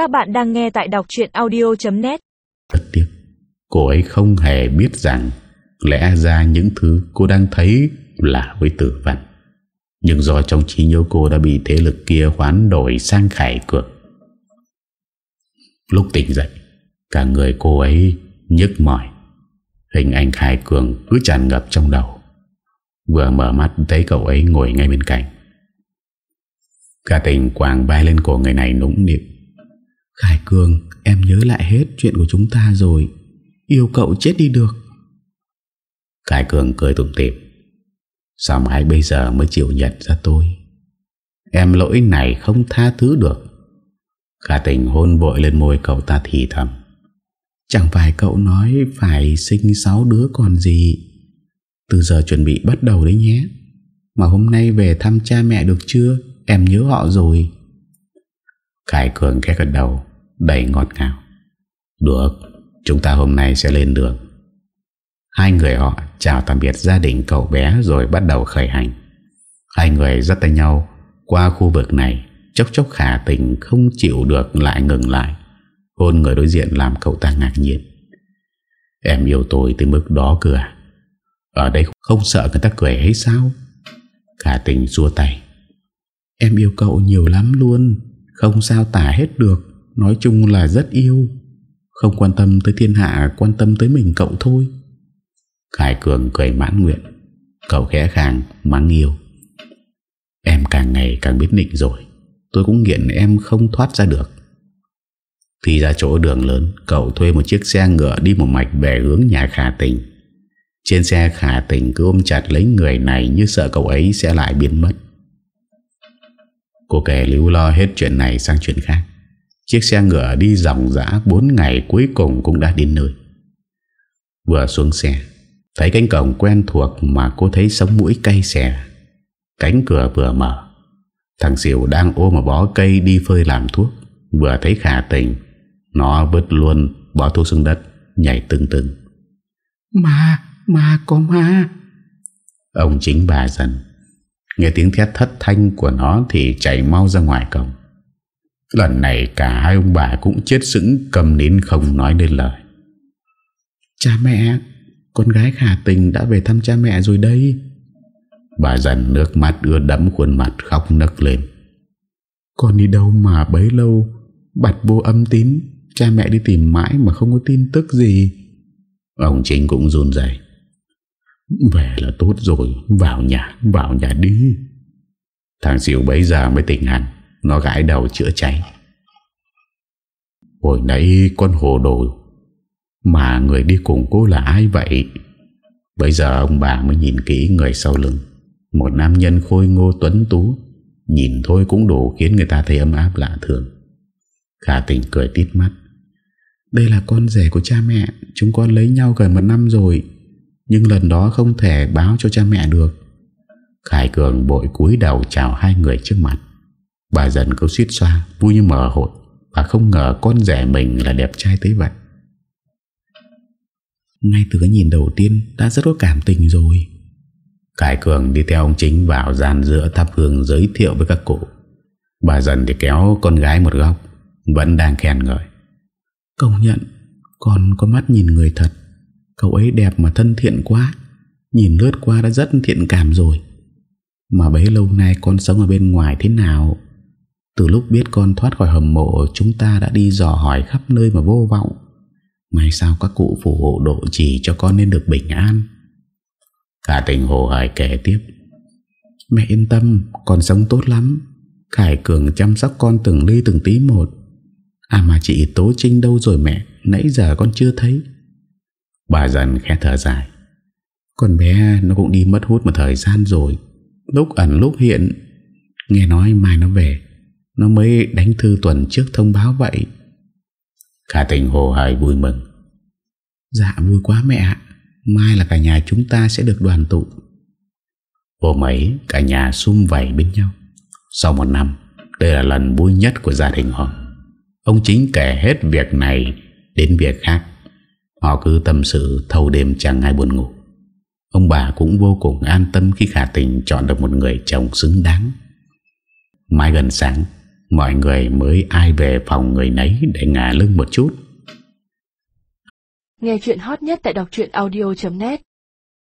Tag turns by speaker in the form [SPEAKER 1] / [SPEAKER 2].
[SPEAKER 1] Các bạn đang nghe tại đọc chuyện audio.net
[SPEAKER 2] Thật tiếc, Cô ấy không hề biết rằng Lẽ ra những thứ cô đang thấy Là với tử văn. Nhưng do trong trí nhớ cô đã bị thế lực kia hoán đổi sang khải cược. Lúc tỉnh dậy, Cả người cô ấy nhức mỏi. Hình ảnh Khải Cường cứ tràn ngập trong đầu. Vừa mở mắt thấy cậu ấy ngồi ngay bên cạnh. Cả tình quàng bay lên cổ người này nũng nịu. Khải Cường Em nhớ lại hết chuyện của chúng ta rồi. Yêu cậu chết đi được. Khải Cường cười tủm tỉm. Sao mãi bây giờ mới chịu nhận ra tôi? Em lỗi này không tha thứ được. Khả tình hôn vội lên môi cậu ta thì thầm. Chẳng phải cậu nói phải sinh 6 đứa còn gì. Từ giờ chuẩn bị bắt đầu đấy nhé. Mà hôm nay về thăm cha mẹ được chưa? Em nhớ họ rồi. Khải Cường khẽ gật đầu Đầy ngọt ngào. Được Chúng ta hôm nay sẽ lên đường. Hai người họ chào tạm biệt gia đình cậu bé Rồi bắt đầu khởi hành. Hai người dắt tay nhau Qua khu vực này, Chốc chốc khả tình không chịu được lại ngừng lại, Hôn người đối diện làm cậu ta ngạc nhiên. Em yêu tôi tới mức đó cơ à? Ở đây không sợ người ta cười hay sao? Khả tình xua tay. Em yêu cậu nhiều lắm luôn, Không sao tả hết được. Nói chung là rất yêu. Không quan tâm tới thiên hạ, Quan tâm tới mình cậu thôi. Khải Cường cười mãn nguyện. Cậu khẽ khàng, mắng yêu. Em càng ngày càng biết nịnh rồi. Tôi cũng nghiện em không thoát ra được. Thì ra chỗ đường lớn, Cậu thuê một chiếc xe ngựa đi một mạch về hướng nhà khả tình. Trên xe khả tình cứ ôm chặt lấy người này Như sợ cậu ấy sẽ lại biến mất. Cô kể lưu lo hết chuyện này sang chuyện khác. Chiếc xe ngựa đi dòng dã 4 ngày cuối cùng cũng đã đến nơi. Vừa xuống xe Thấy cánh cổng quen thuộc mà cô thấy sống mũi cay xè. Cánh cửa vừa mở Thằng Diệu đang ôm một bó cây đi phơi làm thuốc. Vừa thấy khả tình Nó vứt luôn bó thuốc xuống đất Nhảy tưng tưng.
[SPEAKER 3] Ma, ma có ma.
[SPEAKER 2] Ông chính bà dần Nghe tiếng thét thất thanh của nó Thì chạy mau ra ngoài cổng Lần này cả hai ông bà cũng chết sững Cầm nín không nói nên lời.
[SPEAKER 3] Cha mẹ Con gái khả tình đã về thăm cha mẹ rồi đây
[SPEAKER 2] Bà dần nước mắt ưa đẫm khuôn mặt khóc nức lên.
[SPEAKER 3] Con đi đâu mà bấy lâu Bạch vô âm tín Cha mẹ đi tìm mãi mà không có tin tức gì.
[SPEAKER 2] Ông chính cũng run dậy Về là tốt rồi Vào nhà, vào nhà đi. Thằng xỉu bấy giờ mới tỉnh hẳn nó gãi đầu chữa cháy. Hồi nãy con hồ đồ Mà người đi cùng cô là ai vậy? Bây giờ ông bà mới nhìn kỹ người sau lưng. Một nam nhân khôi ngô tuấn tú. Nhìn thôi cũng đủ khiến người ta thấy ấm áp lạ thường. Khả tình cười tít mắt.
[SPEAKER 3] Đây là con rể của cha mẹ. Chúng con lấy nhau gần một năm rồi. Nhưng lần đó không thể báo cho cha mẹ được.
[SPEAKER 2] Khải Cường bội cúi đầu chào hai người trước mặt. Bà dần cứ suýt xoa, Vui như mở hội Bà không ngờ con rể mình là đẹp trai tới vậy.
[SPEAKER 3] Ngay từ cái nhìn đầu tiên, Đã rất có cảm tình rồi.
[SPEAKER 2] Khải Cường đi theo ông chính vào gian giữa thắp hương giới thiệu với các cụ. Bà dần thì kéo con gái một góc, Vẫn đang khen ngợi.
[SPEAKER 3] Công nhận, Con có mắt nhìn người thật. Cậu ấy đẹp mà thân thiện quá, Nhìn lướt qua đã rất thiện cảm rồi. Mà bấy lâu nay con sống ở bên ngoài thế nào? Từ lúc biết con thoát khỏi hầm mộ, Chúng ta đã đi dò hỏi khắp nơi mà vô vọng. May sao các cụ phù hộ độ chỉ cho con nên được bình an.
[SPEAKER 2] Cả tình hồ hải kể tiếp.
[SPEAKER 3] Mẹ yên tâm, Con sống tốt lắm. Khải Cường chăm sóc con từng ly từng tí một. À mà chị Tố Trinh đâu rồi mẹ? Nãy giờ con chưa thấy.
[SPEAKER 2] Bà dần khẽ thở dài.
[SPEAKER 3] Con bé nó cũng đi mất hút một thời gian rồi. Lúc ẩn lúc hiện. Nghe nói mai nó về. Nó mới đánh thư tuần trước thông báo vậy.
[SPEAKER 2] Khả tình hồ hài vui mừng.
[SPEAKER 3] Dạ vui quá mẹ ạ. Mai là cả nhà chúng ta sẽ được đoàn tụ.
[SPEAKER 2] Hôm ấy, cả nhà sum vầy bên nhau. Sau một năm, Đây là lần vui nhất của gia đình họ. Ông chính kể hết việc này Đến việc khác. Họ cứ tâm sự thâu đêm chẳng ai buồn ngủ. Ông bà cũng vô cùng an tâm Khi khả tình chọn được một người chồng xứng đáng. Mai gần sáng Mọi người mới ai về phòng người nấy Để ngả lưng một chút.
[SPEAKER 1] Nghe chuyện hot nhất tại đọc audio.net